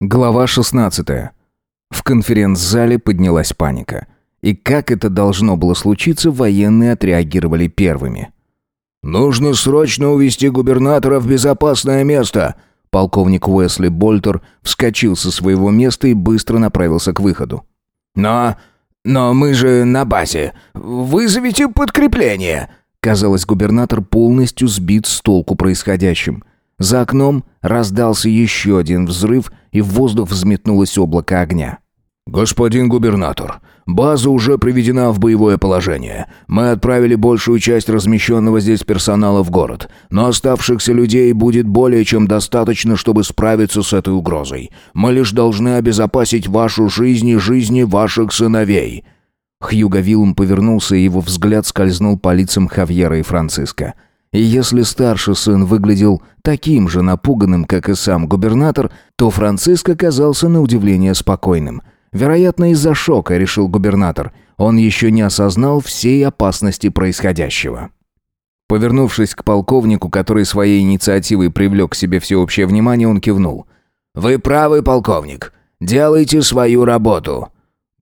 Глава 16. В конференц-зале поднялась паника. И как это должно было случиться, военные отреагировали первыми. «Нужно срочно увести губернатора в безопасное место!» Полковник Уэсли Больтер вскочил со своего места и быстро направился к выходу. «Но... но мы же на базе. Вызовите подкрепление!» Казалось, губернатор полностью сбит с толку происходящим. За окном раздался еще один взрыв, и в воздух взметнулось облако огня. «Господин губернатор, база уже приведена в боевое положение. Мы отправили большую часть размещенного здесь персонала в город, но оставшихся людей будет более чем достаточно, чтобы справиться с этой угрозой. Мы лишь должны обезопасить вашу жизнь и жизни ваших сыновей». Хьюго Виллум повернулся, и его взгляд скользнул по лицам Хавьера и Франциска – и если старший сын выглядел таким же напуганным, как и сам губернатор, то Франциск оказался на удивление спокойным. Вероятно, из-за шока, решил губернатор. Он еще не осознал всей опасности происходящего. Повернувшись к полковнику, который своей инициативой привлек к себе всеобщее внимание, он кивнул. «Вы правы, полковник. Делайте свою работу».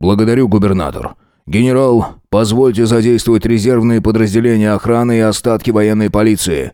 «Благодарю, губернатор. «Генерал, позвольте задействовать резервные подразделения охраны и остатки военной полиции».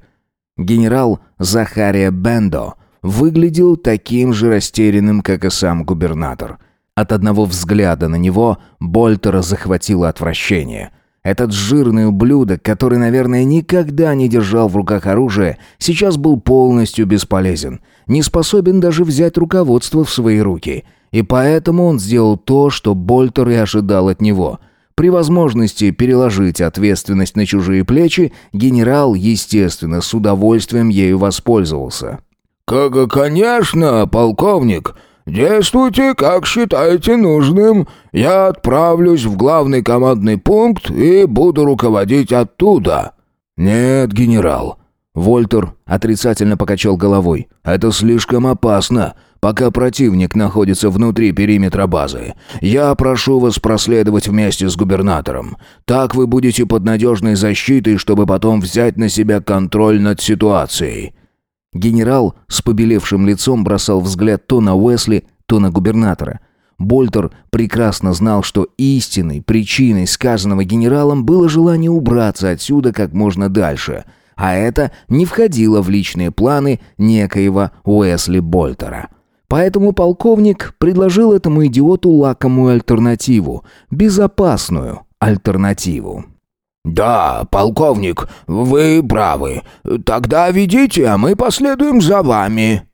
Генерал Захария Бендо выглядел таким же растерянным, как и сам губернатор. От одного взгляда на него Больтера захватило отвращение – этот жирный ублюдок, который, наверное, никогда не держал в руках оружие, сейчас был полностью бесполезен, не способен даже взять руководство в свои руки. И поэтому он сделал то, что Больтер и ожидал от него. При возможности переложить ответственность на чужие плечи, генерал, естественно, с удовольствием ею воспользовался. «Как, конечно, полковник!» «Действуйте, как считаете нужным. Я отправлюсь в главный командный пункт и буду руководить оттуда». «Нет, генерал». Вольтер отрицательно покачал головой. «Это слишком опасно. Пока противник находится внутри периметра базы, я прошу вас проследовать вместе с губернатором. Так вы будете под надежной защитой, чтобы потом взять на себя контроль над ситуацией». Генерал с побелевшим лицом бросал взгляд то на Уэсли, то на губернатора – Больтер прекрасно знал, что истинной причиной сказанного генералом было желание убраться отсюда как можно дальше, а это не входило в личные планы некоего Уэсли Больтера. Поэтому полковник предложил этому идиоту лакомую альтернативу, безопасную альтернативу. «Да, полковник, вы правы. Тогда ведите, а мы последуем за вами».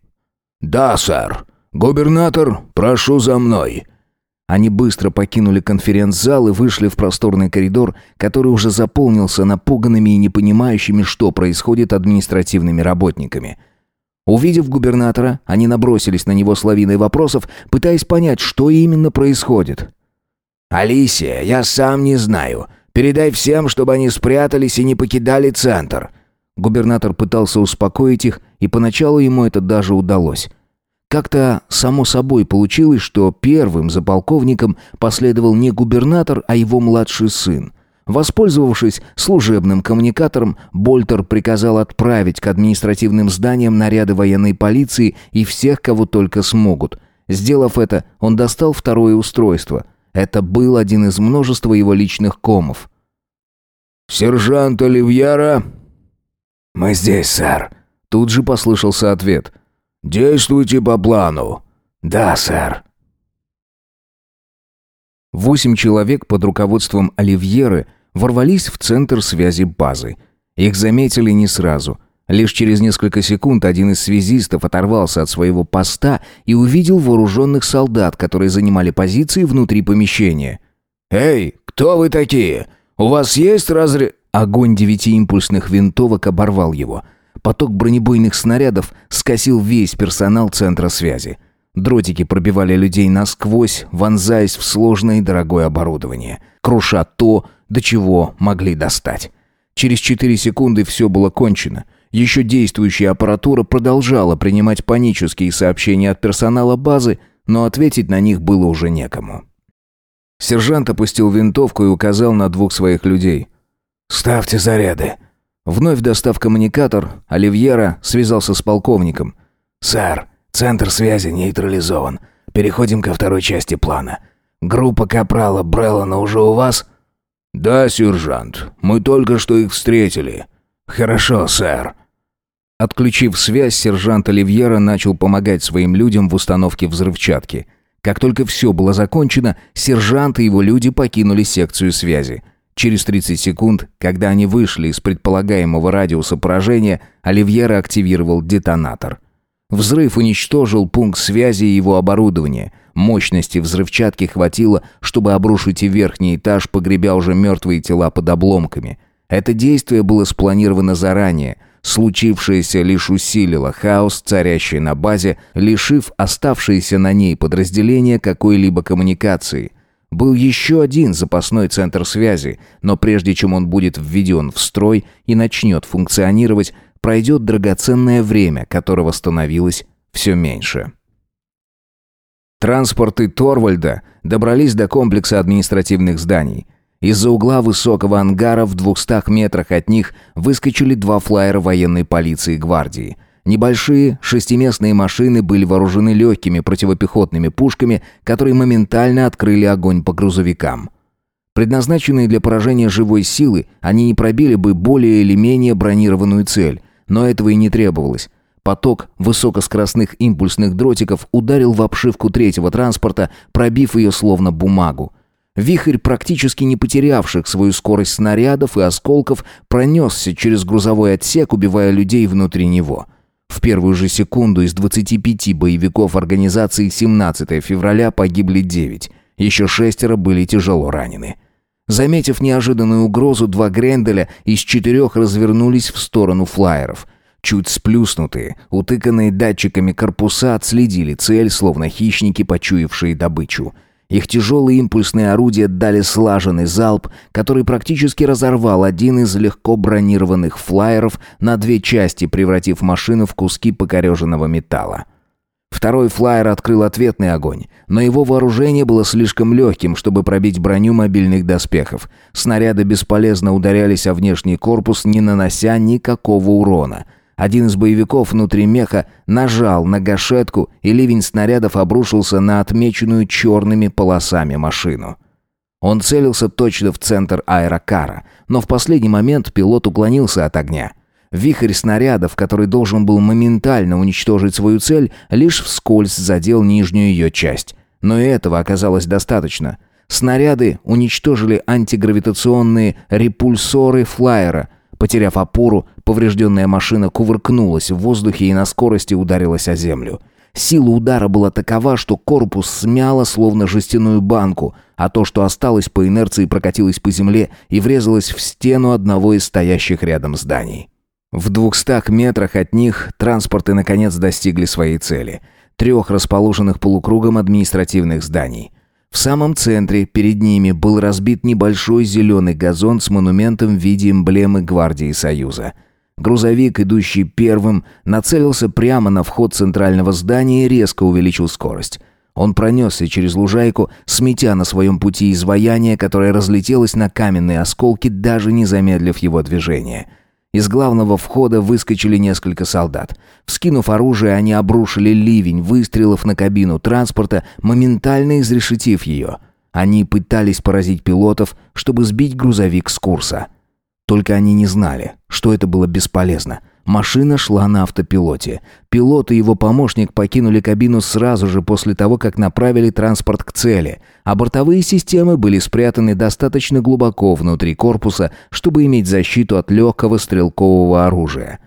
«Да, сэр. Губернатор, прошу за мной». Они быстро покинули конференц-зал и вышли в просторный коридор, который уже заполнился напуганными и непонимающими, что происходит административными работниками – Увидев губернатора, они набросились на него с лавиной вопросов, пытаясь понять, что именно происходит. «Алисия, я сам не знаю. Передай всем, чтобы они спрятались и не покидали центр». Губернатор пытался успокоить их, и поначалу ему это даже удалось. Как-то само собой получилось, что первым за полковником последовал не губернатор, а его младший сын. Воспользовавшись служебным коммуникатором, Больтер приказал отправить к административным зданиям наряды военной полиции и всех, кого только смогут. Сделав это, он достал второе устройство. Это был один из множества его личных комов. «Сержант Оливьера. «Мы здесь, сэр», — тут же послышался ответ. «Действуйте по плану». «Да, сэр». Восемь человек под руководством Оливьеры — ворвались в центр связи базы. Их заметили не сразу. Лишь через несколько секунд один из связистов оторвался от своего поста и увидел вооруженных солдат, которые занимали позиции внутри помещения. «Эй, кто вы такие? У вас есть разре...» Огонь девятиимпульсных винтовок оборвал его. Поток бронебойных снарядов скосил весь персонал центра связи. Дротики пробивали людей насквозь, вонзаясь в сложное и дорогое оборудование, круша то, до чего могли достать. Через 4 секунды все было кончено. Еще действующая аппаратура продолжала принимать панические сообщения от персонала базы, но ответить на них было уже некому. Сержант опустил винтовку и указал на двух своих людей. «Ставьте заряды». Вновь достав коммуникатор, Оливьера связался с полковником. «Сэр, Центр связи нейтрализован. Переходим ко второй части плана. Группа Капрала Бреллана уже у вас?» «Да, сержант. Мы только что их встретили». «Хорошо, сэр». Отключив связь, сержант Оливьера начал помогать своим людям в установке взрывчатки. Как только все было закончено, сержант и его люди покинули секцию связи. Через 30 секунд, когда они вышли из предполагаемого радиуса поражения, Оливьера активировал детонатор – Взрыв уничтожил пункт связи и его оборудование. Мощности взрывчатки хватило, чтобы обрушить и верхний этаж, погребя уже мертвые тела под обломками. Это действие было спланировано заранее. Случившееся лишь усилило хаос, царящий на базе, лишив оставшиеся на ней подразделения какой-либо коммуникации – был еще один запасной центр связи, но прежде чем он будет введен в строй и начнет функционировать, пройдет драгоценное время, которого становилось все меньше. Транспорты Торвальда добрались до комплекса административных зданий. Из-за угла высокого ангара в двухстах метрах от них выскочили два флайера военной полиции и гвардии. Небольшие шестиместные машины были вооружены легкими противопехотными пушками, которые моментально открыли огонь по грузовикам. Предназначенные для поражения живой силы, они не пробили бы более или менее бронированную цель, но этого и не требовалось. Поток высокоскоростных импульсных дротиков ударил в обшивку третьего транспорта, пробив ее словно бумагу. Вихрь, практически не потерявших свою скорость снарядов и осколков, пронесся через грузовой отсек, убивая людей внутри него. В первую же секунду из 25 боевиков организации 17 февраля погибли 9. Еще шестеро были тяжело ранены. Заметив неожиданную угрозу, два Гренделя из четырех развернулись в сторону флайеров. Чуть сплюснутые, утыканные датчиками корпуса отследили цель, словно хищники, почуявшие добычу. Их тяжелые импульсные орудия дали слаженный залп, который практически разорвал один из легко бронированных флайеров на две части, превратив машину в куски покореженного металла. Второй флайер открыл ответный огонь, но его вооружение было слишком легким, чтобы пробить броню мобильных доспехов. Снаряды бесполезно ударялись о внешний корпус, не нанося никакого урона. Один из боевиков внутри меха нажал на гашетку, и ливень снарядов обрушился на отмеченную черными полосами машину. Он целился точно в центр аэрокара, но в последний момент пилот уклонился от огня. Вихрь снарядов, который должен был моментально уничтожить свою цель, лишь вскользь задел нижнюю ее часть. Но и этого оказалось достаточно. Снаряды уничтожили антигравитационные репульсоры флайера. Потеряв опору, поврежденная машина кувыркнулась в воздухе и на скорости ударилась о землю. Сила удара была такова, что корпус смяло словно жестяную банку, а то, что осталось по инерции, прокатилось по земле и врезалось в стену одного из стоящих рядом зданий. В двухстах метрах от них транспорты наконец достигли своей цели – трех расположенных полукругом административных зданий. В самом центре перед ними был разбит небольшой зеленый газон с монументом в виде эмблемы Гвардии Союза. Грузовик, идущий первым, нацелился прямо на вход центрального здания и резко увеличил скорость. Он пронесся через лужайку, сметя на своем пути изваяние, которое разлетелось на каменные осколки, даже не замедлив его движение – из главного входа выскочили несколько солдат. Вскинув оружие, они обрушили ливень выстрелов на кабину транспорта, моментально изрешетив ее. Они пытались поразить пилотов, чтобы сбить грузовик с курса. Только они не знали, что это было бесполезно. Машина шла на автопилоте. Пилот и его помощник покинули кабину сразу же после того, как направили транспорт к цели – а бортовые системы были спрятаны достаточно глубоко внутри корпуса, чтобы иметь защиту от легкого стрелкового оружия.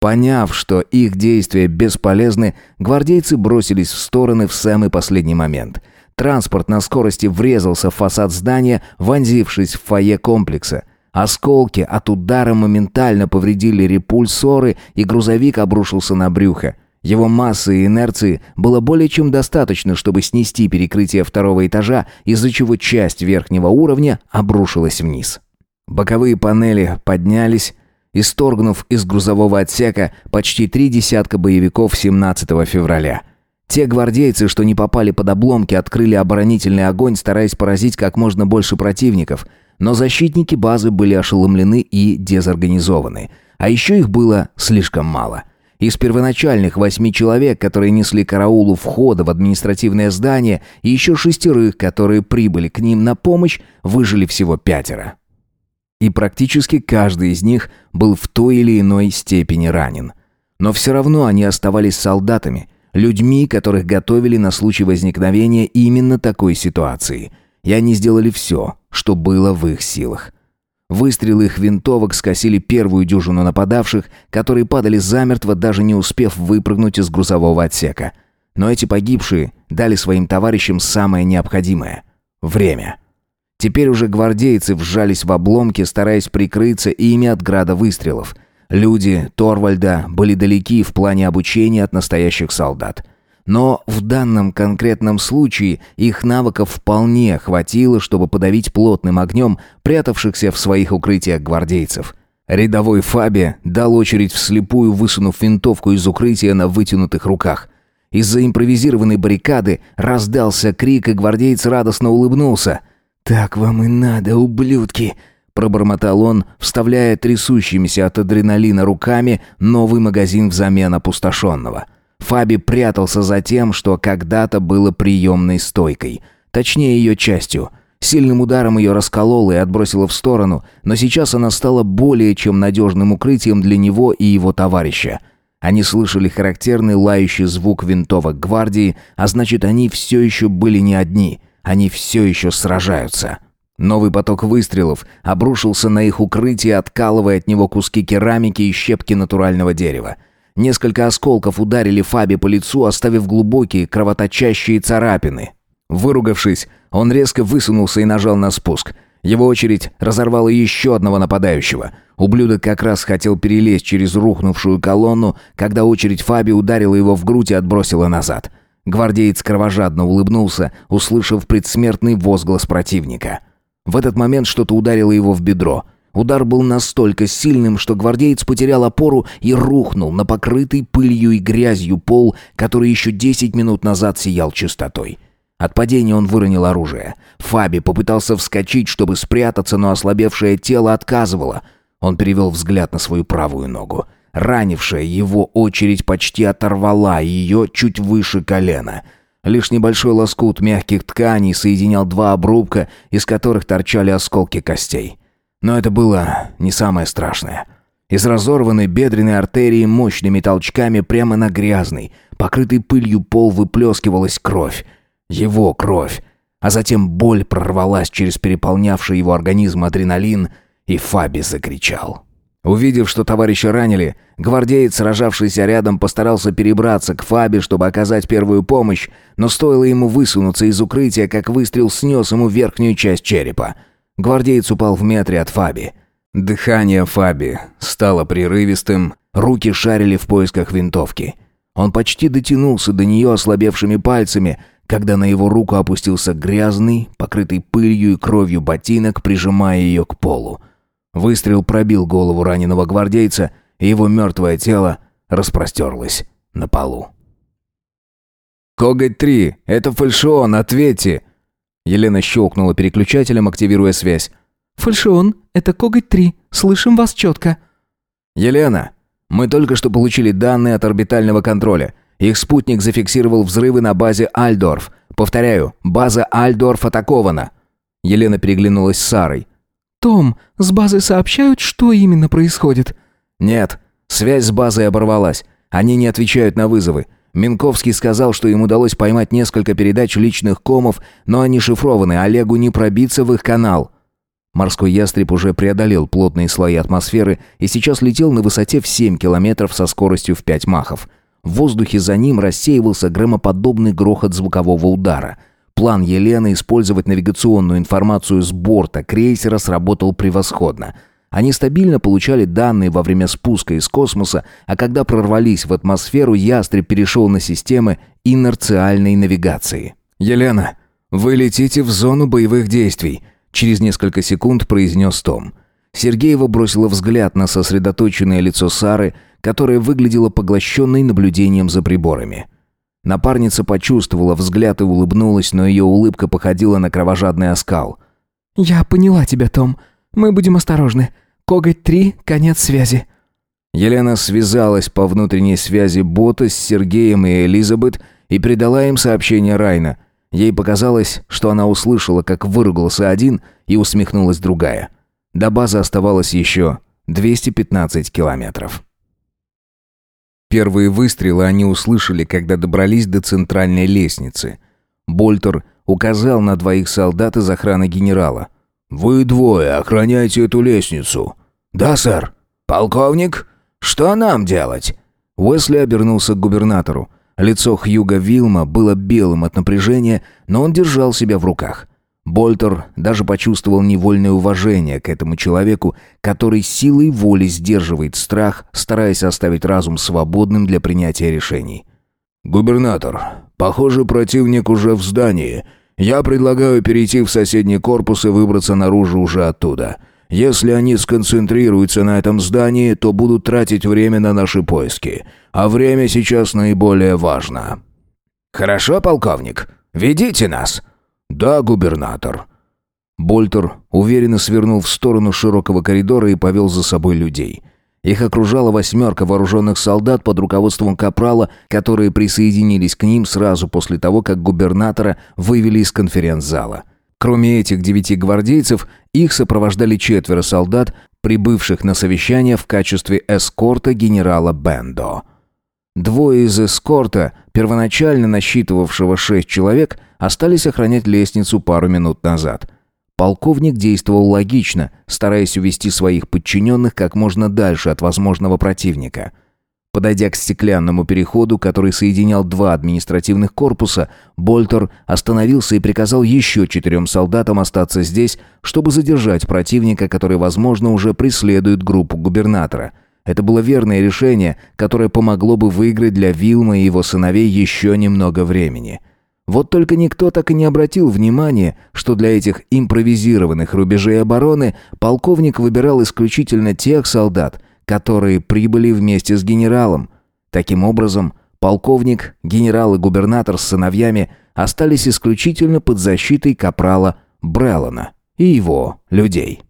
Поняв, что их действия бесполезны, гвардейцы бросились в стороны в самый последний момент. Транспорт на скорости врезался в фасад здания, вонзившись в фойе комплекса – Осколки от удара моментально повредили репульсоры, и грузовик обрушился на брюхо. Его массы и инерции было более чем достаточно, чтобы снести перекрытие второго этажа, из-за чего часть верхнего уровня обрушилась вниз. Боковые панели поднялись, исторгнув из грузового отсека почти три десятка боевиков 17 февраля. Те гвардейцы, что не попали под обломки, открыли оборонительный огонь, стараясь поразить как можно больше противников, но защитники базы были ошеломлены и дезорганизованы, а еще их было слишком мало – из первоначальных восьми человек, которые несли у входа в административное здание, и еще шестерых, которые прибыли к ним на помощь, выжили всего пятеро. И практически каждый из них был в той или иной степени ранен. Но все равно они оставались солдатами, людьми, которых готовили на случай возникновения именно такой ситуации. И они сделали все, что было в их силах. Выстрелы их винтовок скосили первую дюжину нападавших, которые падали замертво, даже не успев выпрыгнуть из грузового отсека. Но эти погибшие дали своим товарищам самое необходимое — время. Теперь уже гвардейцы вжались в обломки, стараясь прикрыться ими от града выстрелов. Люди Торвальда были далеки в плане обучения от настоящих солдат — но в данном конкретном случае их навыков вполне хватило, чтобы подавить плотным огнем прятавшихся в своих укрытиях гвардейцев. Рядовой Фаби дал очередь вслепую, высунув винтовку из укрытия на вытянутых руках. Из-за импровизированной баррикады раздался крик, и гвардеец радостно улыбнулся. «Так вам и надо, ублюдки!» пробормотал он, вставляя трясущимися от адреналина руками новый магазин взамен опустошенного. Фаби прятался за тем, что когда-то было приемной стойкой, точнее ее частью. Сильным ударом ее раскололо и отбросило в сторону, но сейчас она стала более чем надежным укрытием для него и его товарища. Они слышали характерный лающий звук винтовок гвардии, а значит, они все еще были не одни, они все еще сражаются. Новый поток выстрелов обрушился на их укрытие, откалывая от него куски керамики и щепки натурального дерева. Несколько осколков ударили Фаби по лицу, оставив глубокие кровоточащие царапины. Выругавшись, он резко высунулся и нажал на спуск. Его очередь разорвала еще одного нападающего. Ублюдок как раз хотел перелезть через рухнувшую колонну, когда очередь Фаби ударила его в грудь и отбросила назад. Гвардеец кровожадно улыбнулся, услышав предсмертный возглас противника. В этот момент что-то ударило его в бедро – Удар был настолько сильным, что гвардеец потерял опору и рухнул на покрытый пылью и грязью пол, который еще десять минут назад сиял чистотой. От падения он выронил оружие. Фаби попытался вскочить, чтобы спрятаться, но ослабевшее тело отказывало. Он перевел взгляд на свою правую ногу. Ранившая его очередь почти оторвала ее чуть выше колена. Лишь небольшой лоскут мягких тканей соединял два обрубка, из которых торчали осколки костей. Но это было не самое страшное. Из разорванной бедренной артерии мощными толчками прямо на грязный, покрытый пылью пол выплескивалась кровь. Его кровь. А затем боль прорвалась через переполнявший его организм адреналин, и Фаби закричал. Увидев, что товарища ранили, гвардеец, сражавшийся рядом, постарался перебраться к Фаби, чтобы оказать первую помощь, но стоило ему высунуться из укрытия, как выстрел снес ему верхнюю часть черепа. Гвардеец упал в метре от Фаби. Дыхание Фаби стало прерывистым, руки шарили в поисках винтовки. Он почти дотянулся до нее ослабевшими пальцами, когда на его руку опустился грязный, покрытый пылью и кровью ботинок, прижимая ее к полу. Выстрел пробил голову раненого гвардейца, и его мертвое тело распростерлось на полу. «Коготь-3! Это фальшион! Ответьте!» Елена щелкнула переключателем, активируя связь. «Фальшион, это Коготь-3. Слышим вас четко». «Елена, мы только что получили данные от орбитального контроля. Их спутник зафиксировал взрывы на базе Альдорф. Повторяю, база Альдорф атакована». Елена переглянулась с Сарой. «Том, с базы сообщают, что именно происходит?» «Нет, связь с базой оборвалась. Они не отвечают на вызовы. Минковский сказал, что им удалось поймать несколько передач личных комов, но они шифрованы, Олегу не пробиться в их канал. Морской ястреб уже преодолел плотные слои атмосферы и сейчас летел на высоте в 7 километров со скоростью в 5 махов. В воздухе за ним рассеивался громоподобный грохот звукового удара. План Елены использовать навигационную информацию с борта крейсера сработал превосходно – они стабильно получали данные во время спуска из космоса, а когда прорвались в атмосферу, ястреб перешел на системы инерциальной навигации. «Елена, вы летите в зону боевых действий», — через несколько секунд произнес Том. Сергеева бросила взгляд на сосредоточенное лицо Сары, которое выглядело поглощенной наблюдением за приборами. Напарница почувствовала взгляд и улыбнулась, но ее улыбка походила на кровожадный оскал. «Я поняла тебя, Том. Мы будем осторожны. Коготь 3, конец связи». Елена связалась по внутренней связи бота с Сергеем и Элизабет и передала им сообщение Райна. Ей показалось, что она услышала, как выругался один и усмехнулась другая. До базы оставалось еще 215 километров. Первые выстрелы они услышали, когда добрались до центральной лестницы. Больтер указал на двоих солдат из охраны генерала – «Вы двое охраняйте эту лестницу». «Да, сэр». «Полковник, что нам делать?» Уэсли обернулся к губернатору. Лицо Хьюга Вилма было белым от напряжения, но он держал себя в руках. Больтер даже почувствовал невольное уважение к этому человеку, который силой воли сдерживает страх, стараясь оставить разум свободным для принятия решений. «Губернатор, похоже, противник уже в здании», я предлагаю перейти в соседний корпус и выбраться наружу уже оттуда. Если они сконцентрируются на этом здании, то будут тратить время на наши поиски. А время сейчас наиболее важно». «Хорошо, полковник. Ведите нас». «Да, губернатор». Больтер уверенно свернул в сторону широкого коридора и повел за собой людей – их окружала восьмерка вооруженных солдат под руководством Капрала, которые присоединились к ним сразу после того, как губернатора вывели из конференц-зала. Кроме этих девяти гвардейцев, их сопровождали четверо солдат, прибывших на совещание в качестве эскорта генерала Бендо. Двое из эскорта, первоначально насчитывавшего шесть человек, остались охранять лестницу пару минут назад – Полковник действовал логично, стараясь увести своих подчиненных как можно дальше от возможного противника. Подойдя к стеклянному переходу, который соединял два административных корпуса, Больтер остановился и приказал еще четырем солдатам остаться здесь, чтобы задержать противника, который, возможно, уже преследует группу губернатора. Это было верное решение, которое помогло бы выиграть для Вилма и его сыновей еще немного времени. — вот только никто так и не обратил внимания, что для этих импровизированных рубежей обороны полковник выбирал исключительно тех солдат, которые прибыли вместе с генералом. Таким образом, полковник, генерал и губернатор с сыновьями остались исключительно под защитой капрала Бреллана и его людей.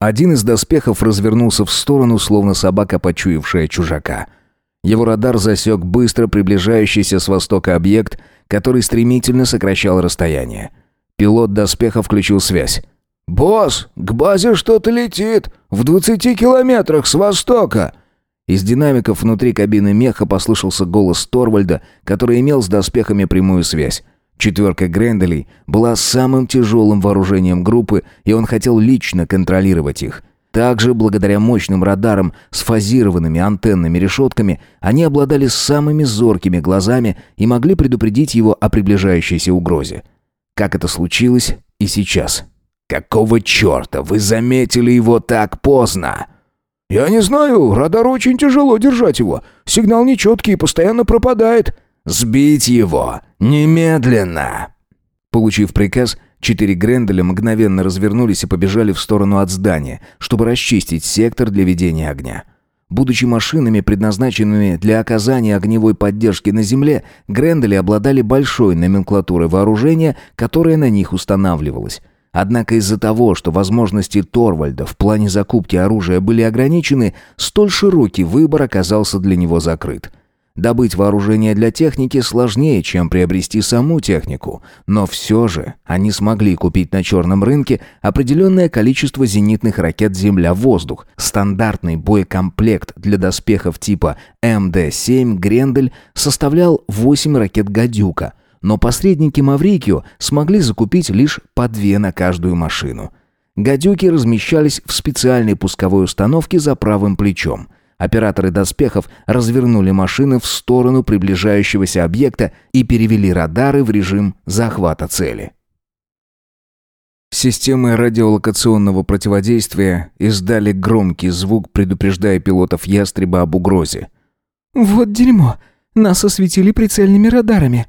Один из доспехов развернулся в сторону, словно собака, почуявшая чужака – его радар засек быстро приближающийся с востока объект, который стремительно сокращал расстояние. Пилот доспеха включил связь. «Босс, к базе что-то летит! В 20 километрах с востока!» Из динамиков внутри кабины меха послышался голос Торвальда, который имел с доспехами прямую связь. Четверка Гренделей была самым тяжелым вооружением группы, и он хотел лично контролировать их. Также, благодаря мощным радарам с фазированными антенными решетками, они обладали самыми зоркими глазами и могли предупредить его о приближающейся угрозе. Как это случилось и сейчас. «Какого черта вы заметили его так поздно?» «Я не знаю, радар очень тяжело держать его. Сигнал нечеткий и постоянно пропадает». «Сбить его! Немедленно!» Получив приказ, Четыре Гренделя мгновенно развернулись и побежали в сторону от здания, чтобы расчистить сектор для ведения огня. Будучи машинами, предназначенными для оказания огневой поддержки на земле, Грендели обладали большой номенклатурой вооружения, которое на них устанавливалось. Однако из-за того, что возможности Торвальда в плане закупки оружия были ограничены, столь широкий выбор оказался для него закрыт – Добыть вооружение для техники сложнее, чем приобрести саму технику, но все же они смогли купить на черном рынке определенное количество зенитных ракет «Земля-воздух», стандартный боекомплект для доспехов типа МД-7 «Грендель» составлял 8 ракет «Гадюка», но посредники Маврикио смогли закупить лишь по две на каждую машину. «Гадюки» размещались в специальной пусковой установке за правым плечом – Операторы доспехов развернули машины в сторону приближающегося объекта и перевели радары в режим захвата цели. Системы радиолокационного противодействия издали громкий звук, предупреждая пилотов ястреба об угрозе. «Вот дерьмо! Нас осветили прицельными радарами!»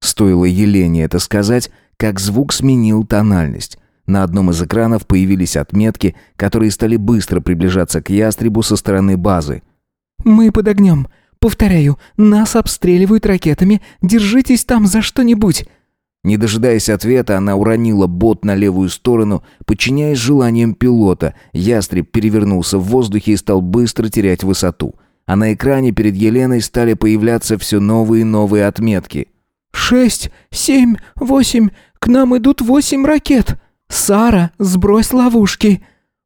Стоило Елене это сказать, как звук сменил тональность. На одном из экранов появились отметки, которые стали быстро приближаться к ястребу со стороны базы. «Мы под огнем. Повторяю, нас обстреливают ракетами. Держитесь там за что-нибудь». Не дожидаясь ответа, она уронила бот на левую сторону, подчиняясь желаниям пилота. Ястреб перевернулся в воздухе и стал быстро терять высоту. А на экране перед Еленой стали появляться все новые и новые отметки. «Шесть, семь, восемь. К нам идут восемь ракет!» «Сара, сбрось ловушки!»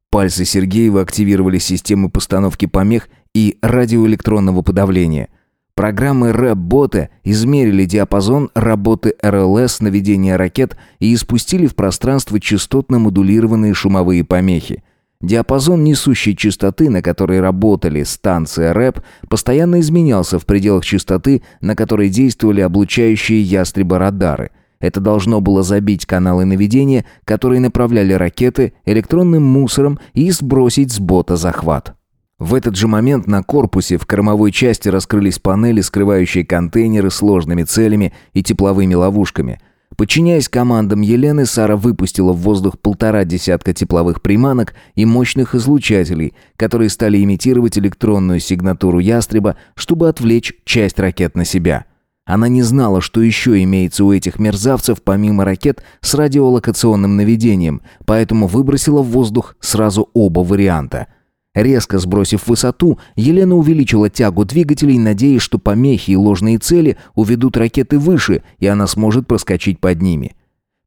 Пальцы Сергеева активировали системы постановки помех и радиоэлектронного подавления. Программы рэп-бота измерили диапазон работы РЛС наведения ракет и испустили в пространство частотно модулированные шумовые помехи. Диапазон несущей частоты, на которой работали станция РЭП, постоянно изменялся в пределах частоты, на которой действовали облучающие ястреба радары – это должно было забить каналы наведения, которые направляли ракеты электронным мусором и сбросить с бота захват. В этот же момент на корпусе в кормовой части раскрылись панели, скрывающие контейнеры с сложными целями и тепловыми ловушками – Подчиняясь командам Елены, Сара выпустила в воздух полтора десятка тепловых приманок и мощных излучателей, которые стали имитировать электронную сигнатуру ястреба, чтобы отвлечь часть ракет на себя – она не знала, что еще имеется у этих мерзавцев помимо ракет с радиолокационным наведением, поэтому выбросила в воздух сразу оба варианта. Резко сбросив высоту, Елена увеличила тягу двигателей, надеясь, что помехи и ложные цели уведут ракеты выше, и она сможет проскочить под ними.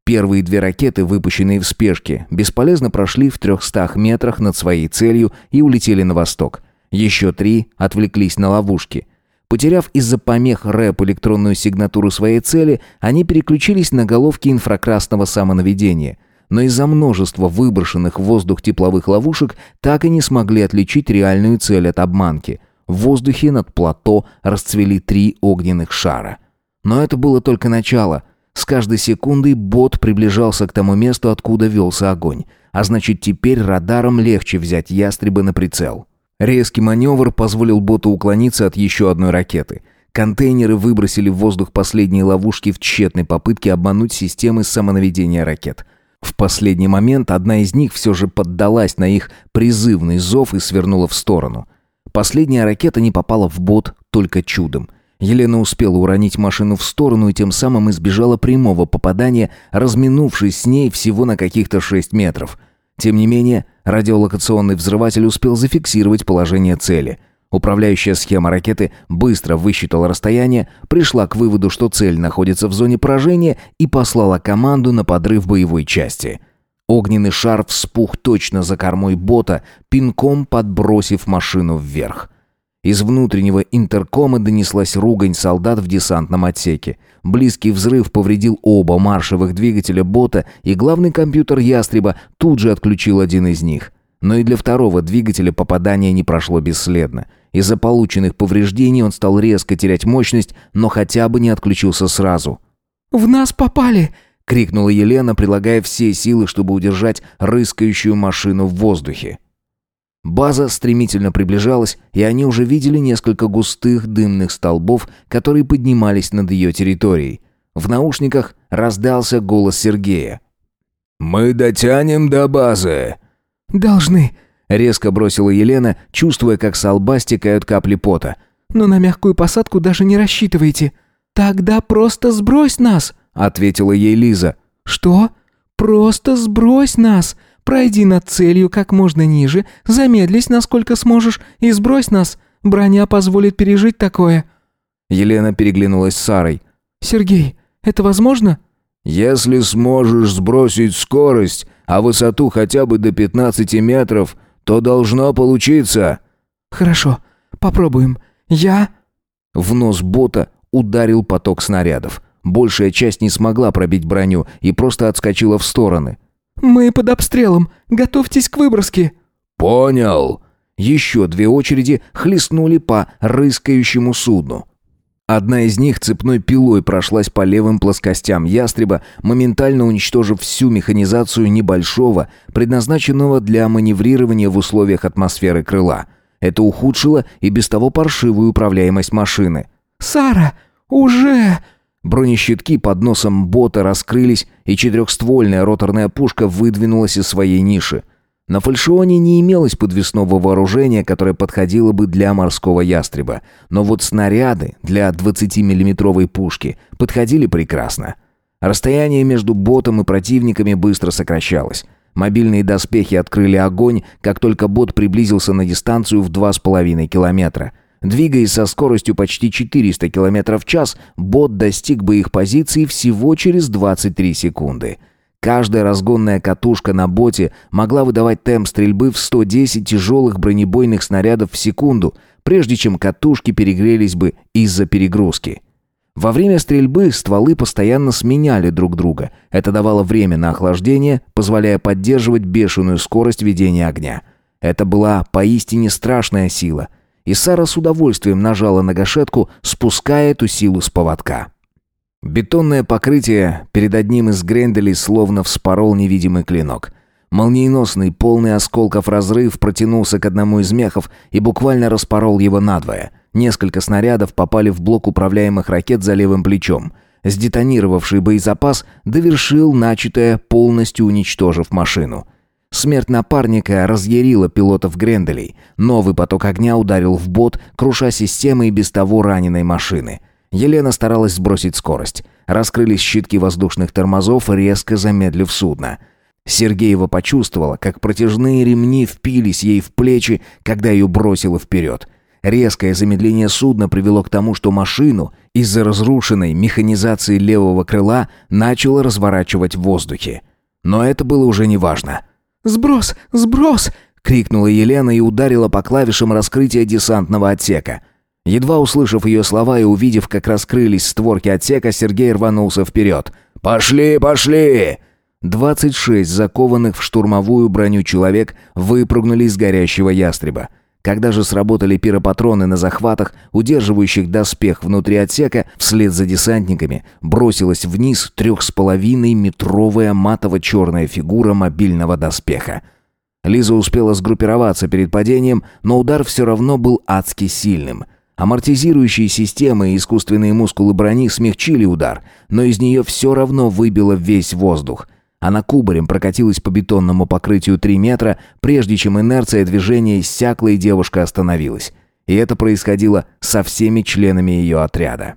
Первые две ракеты, выпущенные в спешке, бесполезно прошли в 300 метрах над своей целью и улетели на восток. Еще три отвлеклись на ловушки – Потеряв из-за помех рэп электронную сигнатуру своей цели, они переключились на головки инфракрасного самонаведения. Но из-за множества выброшенных в воздух тепловых ловушек так и не смогли отличить реальную цель от обманки. В воздухе над плато расцвели три огненных шара. Но это было только начало – с каждой секундой бот приближался к тому месту, откуда велся огонь. А значит, теперь радаром легче взять ястребы на прицел. Резкий маневр позволил боту уклониться от еще одной ракеты. Контейнеры выбросили в воздух последние ловушки в тщетной попытке обмануть системы самонаведения ракет. В последний момент одна из них все же поддалась на их призывный зов и свернула в сторону. Последняя ракета не попала в бот только чудом. Елена успела уронить машину в сторону и тем самым избежала прямого попадания, разминувшись с ней всего на каких-то 6 метров – тем не менее, радиолокационный взрыватель успел зафиксировать положение цели. Управляющая схема ракеты быстро высчитала расстояние, пришла к выводу, что цель находится в зоне поражения и послала команду на подрыв боевой части. Огненный шар вспух точно за кормой бота, пинком подбросив машину вверх. Из внутреннего интеркома донеслась ругань солдат в десантном отсеке. Близкий взрыв повредил оба маршевых двигателя бота, и главный компьютер «Ястреба» тут же отключил один из них. Но и для второго двигателя попадание не прошло бесследно. Из-за полученных повреждений он стал резко терять мощность, но хотя бы не отключился сразу. «В нас попали!» — крикнула Елена, прилагая все силы, чтобы удержать рыскающую машину в воздухе. База стремительно приближалась, и они уже видели несколько густых дымных столбов, которые поднимались над ее территорией. В наушниках раздался голос Сергея. «Мы дотянем до базы!» «Должны!» — резко бросила Елена, чувствуя, как со лба стекают капли пота. «Но на мягкую посадку даже не рассчитывайте!» «Тогда просто сбрось нас!» — ответила ей Лиза. «Что? Просто сбрось нас! Пройди над целью как можно ниже, замедлись насколько сможешь и сбрось нас. Броня позволит пережить такое». Елена переглянулась с Сарой. «Сергей, это возможно?» «Если сможешь сбросить скорость, а высоту хотя бы до 15 метров, то должно получиться». «Хорошо, попробуем. Я...» В нос бота ударил поток снарядов. Большая часть не смогла пробить броню и просто отскочила в стороны. «Мы под обстрелом. Готовьтесь к выброске». «Понял». Еще две очереди хлестнули по рыскающему судну. Одна из них цепной пилой прошлась по левым плоскостям ястреба, моментально уничтожив всю механизацию небольшого, предназначенного для маневрирования в условиях атмосферы крыла. Это ухудшило и без того паршивую управляемость машины. «Сара! Уже!» Бронещитки под носом бота раскрылись, и четырехствольная роторная пушка выдвинулась из своей ниши. На фальшионе не имелось подвесного вооружения, которое подходило бы для морского ястреба, но вот снаряды для 20-миллиметровой пушки подходили прекрасно. Расстояние между ботом и противниками быстро сокращалось. Мобильные доспехи открыли огонь, как только бот приблизился на дистанцию в 2,5 километра – двигаясь со скоростью почти 400 км в час, бот достиг бы их позиции всего через 23 секунды. Каждая разгонная катушка на боте могла выдавать темп стрельбы в 110 тяжелых бронебойных снарядов в секунду, прежде чем катушки перегрелись бы из-за перегрузки. Во время стрельбы стволы постоянно сменяли друг друга. Это давало время на охлаждение, позволяя поддерживать бешеную скорость ведения огня. Это была поистине страшная сила – и Сара с удовольствием нажала на гашетку, спуская эту силу с поводка. Бетонное покрытие перед одним из гренделей словно вспорол невидимый клинок. Молниеносный, полный осколков разрыв протянулся к одному из мехов и буквально распорол его надвое. Несколько снарядов попали в блок управляемых ракет за левым плечом. Сдетонировавший боезапас довершил начатое, полностью уничтожив машину – Смерть напарника разъярила пилотов Гренделей. Новый поток огня ударил в бот, круша системы и без того раненой машины. Елена старалась сбросить скорость. Раскрылись щитки воздушных тормозов, резко замедлив судно. Сергеева почувствовала, как протяжные ремни впились ей в плечи, когда ее бросило вперед. Резкое замедление судна привело к тому, что машину из-за разрушенной механизации левого крыла начало разворачивать в воздухе. Но это было уже неважно. важно. «Сброс! Сброс!» — крикнула Елена и ударила по клавишам раскрытия десантного отсека. Едва услышав ее слова и увидев, как раскрылись створки отсека, Сергей рванулся вперед. «Пошли, пошли!» 26 закованных в штурмовую броню человек выпрыгнули из горящего ястреба. Когда же сработали пиропатроны на захватах, удерживающих доспех внутри отсека, вслед за десантниками бросилась вниз трех с половиной метровая матово-черная фигура мобильного доспеха. Лиза успела сгруппироваться перед падением, но удар все равно был адски сильным. Амортизирующие системы и искусственные мускулы брони смягчили удар, но из нее все равно выбило весь воздух – а Она кубарем прокатилась по бетонному покрытию три метра, прежде чем инерция движения иссякла и девушка остановилась. И это происходило со всеми членами ее отряда.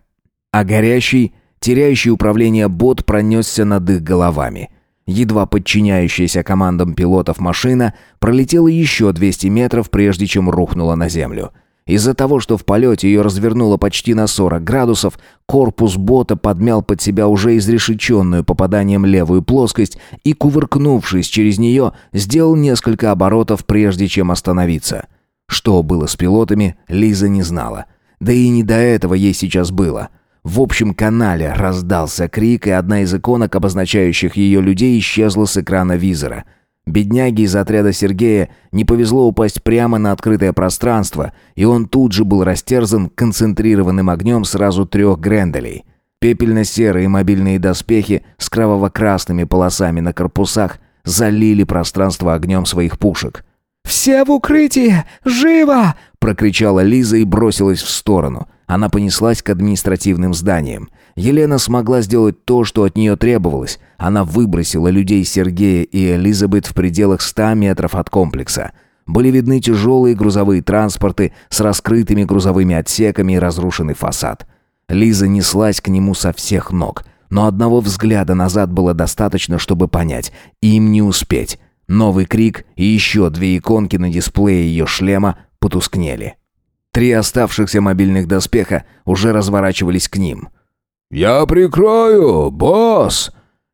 А горящий, теряющий управление бот пронесся над их головами. Едва подчиняющаяся командам пилотов машина пролетела еще 200 метров, прежде чем рухнула на землю. Из-за того, что в полете ее развернуло почти на 40 градусов, корпус бота подмял под себя уже изрешеченную попаданием левую плоскость и, кувыркнувшись через нее, сделал несколько оборотов, прежде чем остановиться. Что было с пилотами, Лиза не знала. Да и не до этого ей сейчас было. В общем канале раздался крик, и одна из иконок, обозначающих ее людей, исчезла с экрана визора – Бедняге из отряда Сергея не повезло упасть прямо на открытое пространство, и он тут же был растерзан концентрированным огнем сразу трех гренделей. Пепельно-серые мобильные доспехи с кроваво-красными полосами на корпусах залили пространство огнем своих пушек. «Все в укрытии! Живо!» – прокричала Лиза и бросилась в сторону – она понеслась к административным зданиям. Елена смогла сделать то, что от нее требовалось. Она выбросила людей Сергея и Элизабет в пределах 100 метров от комплекса. Были видны тяжелые грузовые транспорты с раскрытыми грузовыми отсеками и разрушенный фасад. Лиза неслась к нему со всех ног. Но одного взгляда назад было достаточно, чтобы понять. Им не успеть. Новый крик и еще две иконки на дисплее ее шлема потускнели. Три оставшихся мобильных доспеха уже разворачивались к ним. «Я прикрою, босс!»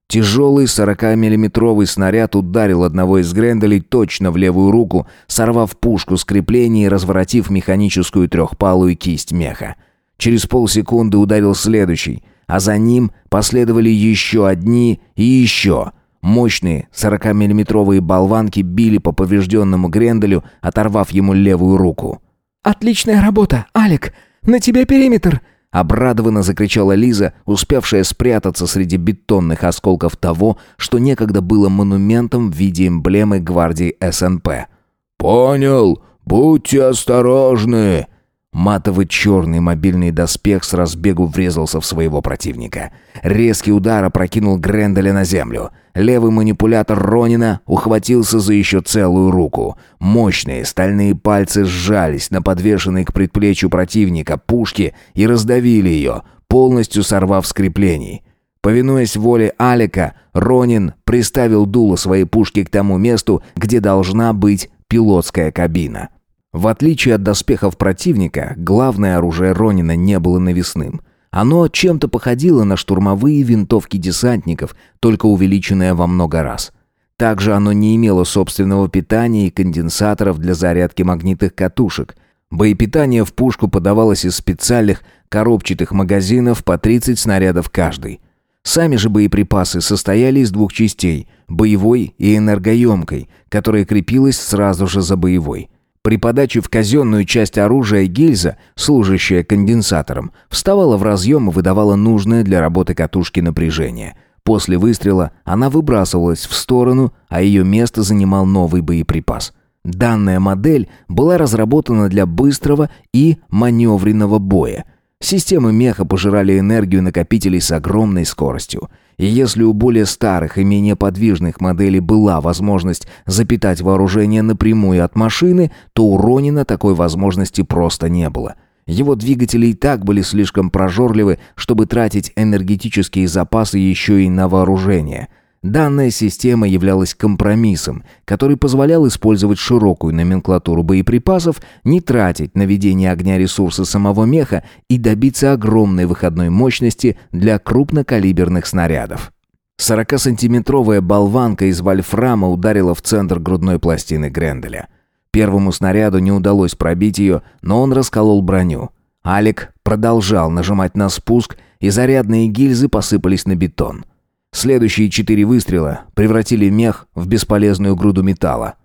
Тяжелый 40-миллиметровый снаряд ударил одного из гренделей точно в левую руку, сорвав пушку с крепления и разворотив механическую трехпалую кисть меха. Через полсекунды ударил следующий, а за ним последовали еще одни и еще. Мощные 40-миллиметровые болванки били по поврежденному гренделю, оторвав ему левую руку. Отличная работа, Алик! На тебе периметр!» Обрадованно закричала Лиза, успевшая спрятаться среди бетонных осколков того, что некогда было монументом в виде эмблемы гвардии СНП. «Понял! Будьте осторожны!» Матовый черный мобильный доспех с разбегу врезался в своего противника. Резкий удар опрокинул Гренделя на землю. Левый манипулятор Ронина ухватился за еще целую руку. Мощные стальные пальцы сжались на подвешенной к предплечью противника пушке и раздавили ее, полностью сорвав с. Повинуясь воле Алика, Ронин приставил дуло своей пушки к тому месту, где должна быть пилотская кабина. В отличие от доспехов противника, главное оружие Ронина не было навесным. Оно чем-то походило на штурмовые винтовки десантников, только увеличенное во много раз. Также оно не имело собственного питания и конденсаторов для зарядки магнитных катушек. Боепитание в пушку подавалось из специальных коробчатых магазинов по 30 снарядов каждый. Сами же боеприпасы состояли из двух частей – боевой и энергоемкой, которая крепилась сразу же за боевой – при подаче в казенную часть оружия гильза, служащая конденсатором, вставала в разъем и выдавала нужное для работы катушки напряжение. После выстрела она выбрасывалась в сторону, а ее место занимал новый боеприпас. Данная модель была разработана для быстрого и маневренного боя. Системы меха пожирали энергию накопителей с огромной скоростью – и если у более старых и менее подвижных моделей была возможность запитать вооружение напрямую от машины, то у Ронина такой возможности просто не было. Его двигатели и так были слишком прожорливы, чтобы тратить энергетические запасы еще и на вооружение – Данная система являлась компромиссом, который позволял использовать широкую номенклатуру боеприпасов, не тратить на ведение огня ресурсы самого меха и добиться огромной выходной мощности для крупнокалиберных снарядов. 40-сантиметровая болванка из вольфрама ударила в центр грудной пластины Гренделя. Первому снаряду не удалось пробить ее, но он расколол броню. Алик продолжал нажимать на спуск, и зарядные гильзы посыпались на бетон – Следующие четыре выстрела превратили мех в бесполезную груду металла.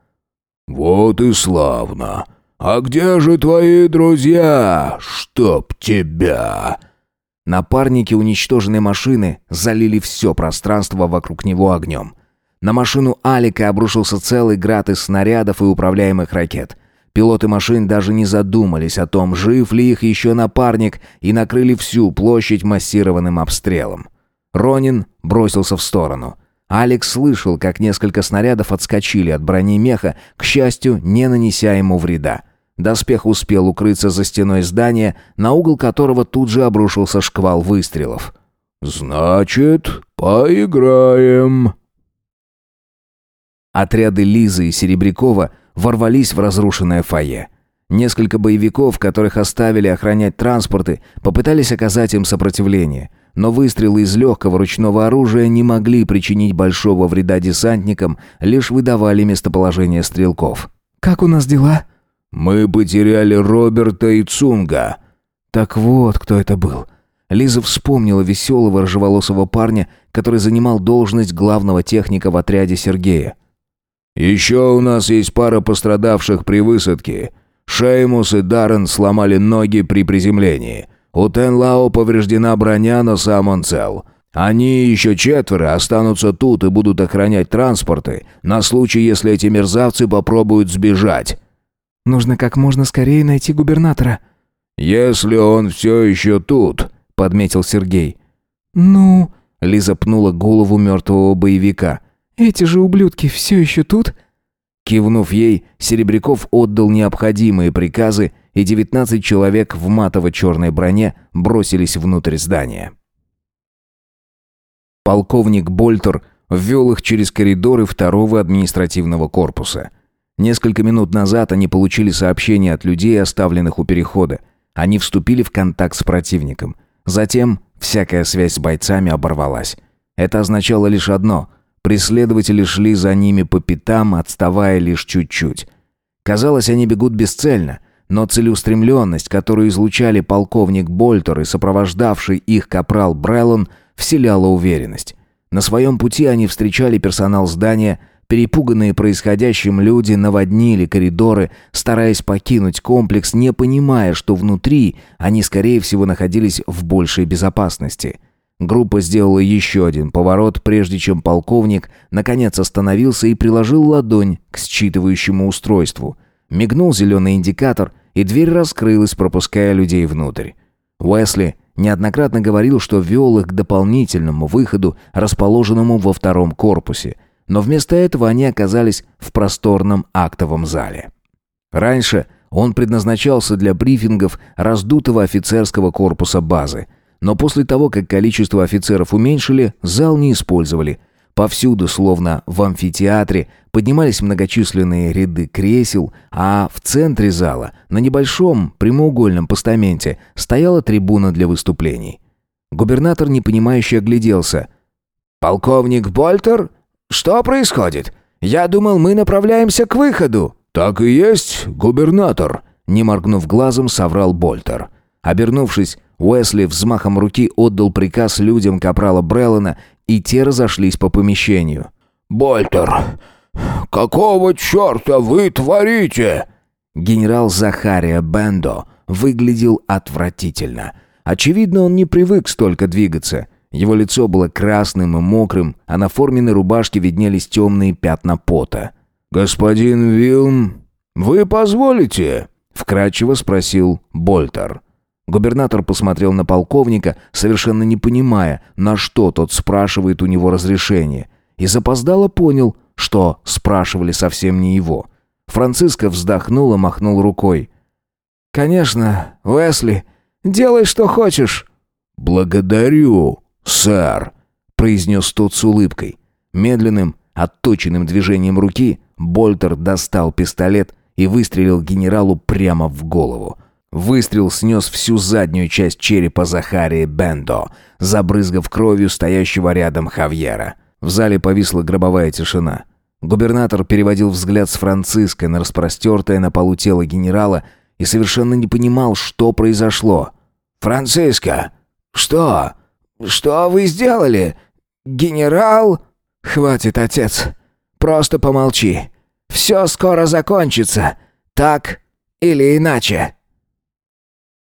«Вот и славно! А где же твои друзья? Чтоб тебя!» Напарники уничтоженной машины залили все пространство вокруг него огнем. На машину Алика обрушился целый град из снарядов и управляемых ракет. Пилоты машин даже не задумались о том, жив ли их еще напарник, и накрыли всю площадь массированным обстрелом. Ронин бросился в сторону. Алекс слышал, как несколько снарядов отскочили от брони меха, к счастью, не нанеся ему вреда. Доспех успел укрыться за стеной здания, на угол которого тут же обрушился шквал выстрелов. «Значит, поиграем!» Отряды Лизы и Серебрякова ворвались в разрушенное фойе. Несколько боевиков, которых оставили охранять транспорты, попытались оказать им сопротивление – но выстрелы из легкого ручного оружия не могли причинить большого вреда десантникам, лишь выдавали местоположение стрелков. «Как у нас дела?» «Мы потеряли Роберта и Цунга». «Так вот, кто это был». Лиза вспомнила веселого рыжеволосого парня, который занимал должность главного техника в отряде Сергея. «Еще у нас есть пара пострадавших при высадке. Шеймус и Даррен сломали ноги при приземлении». У Тен Лао повреждена броня на самом цел. Они еще четверо останутся тут и будут охранять транспорты на случай, если эти мерзавцы попробуют сбежать. Нужно как можно скорее найти губернатора. Если он все еще тут, подметил Сергей. Ну, Лиза пнула голову мертвого боевика. Эти же ублюдки все еще тут? Кивнув ей, Серебряков отдал необходимые приказы и 19 человек в матово-черной броне бросились внутрь здания. Полковник Больтер ввел их через коридоры второго административного корпуса. Несколько минут назад они получили сообщение от людей, оставленных у перехода. Они вступили в контакт с противником. Затем всякая связь с бойцами оборвалась. Это означало лишь одно – Преследователи шли за ними по пятам, отставая лишь чуть-чуть. Казалось, они бегут бесцельно – но целеустремленность, которую излучали полковник Больтер и сопровождавший их капрал Бреллон, вселяла уверенность. На своем пути они встречали персонал здания, перепуганные происходящим люди наводнили коридоры, стараясь покинуть комплекс, не понимая, что внутри они, скорее всего, находились в большей безопасности. Группа сделала еще один поворот, прежде чем полковник наконец остановился и приложил ладонь к считывающему устройству. Мигнул зеленый индикатор, и дверь раскрылась, пропуская людей внутрь. Уэсли неоднократно говорил, что вел их к дополнительному выходу, расположенному во втором корпусе, но вместо этого они оказались в просторном актовом зале. Раньше он предназначался для брифингов раздутого офицерского корпуса базы, но после того, как количество офицеров уменьшили, зал не использовали – Повсюду, словно в амфитеатре, поднимались многочисленные ряды кресел, а в центре зала, на небольшом прямоугольном постаменте, стояла трибуна для выступлений. Губернатор непонимающе огляделся. «Полковник Больтер? Что происходит? Я думал, мы направляемся к выходу». «Так и есть, губернатор», — не моргнув глазом, соврал Больтер. Обернувшись, Уэсли взмахом руки отдал приказ людям капрала Бреллана, и те разошлись по помещению. «Больтер, какого черта вы творите?» Генерал Захария Бендо выглядел отвратительно. Очевидно, он не привык столько двигаться. Его лицо было красным и мокрым, а на форменной рубашке виднелись темные пятна пота. «Господин Вилм, вы позволите?» — вкратчиво спросил Больтер. Губернатор посмотрел на полковника, совершенно не понимая, на что тот спрашивает у него разрешение. И запоздало понял, что спрашивали совсем не его. Франциско вздохнул и махнул рукой. «Конечно, Уэсли, делай, что хочешь». «Благодарю, сэр», — произнес тот с улыбкой. Медленным, отточенным движением руки Больтер достал пистолет и выстрелил генералу прямо в голову. Выстрел снес всю заднюю часть черепа Захарии Бендо, забрызгав кровью стоящего рядом Хавьера. В зале повисла гробовая тишина. Губернатор переводил взгляд с Франциска на распростертое на полу тело генерала и совершенно не понимал, что произошло. Франциска, Что? Что вы сделали? Генерал?» «Хватит, отец. Просто помолчи. Все скоро закончится. Так или иначе».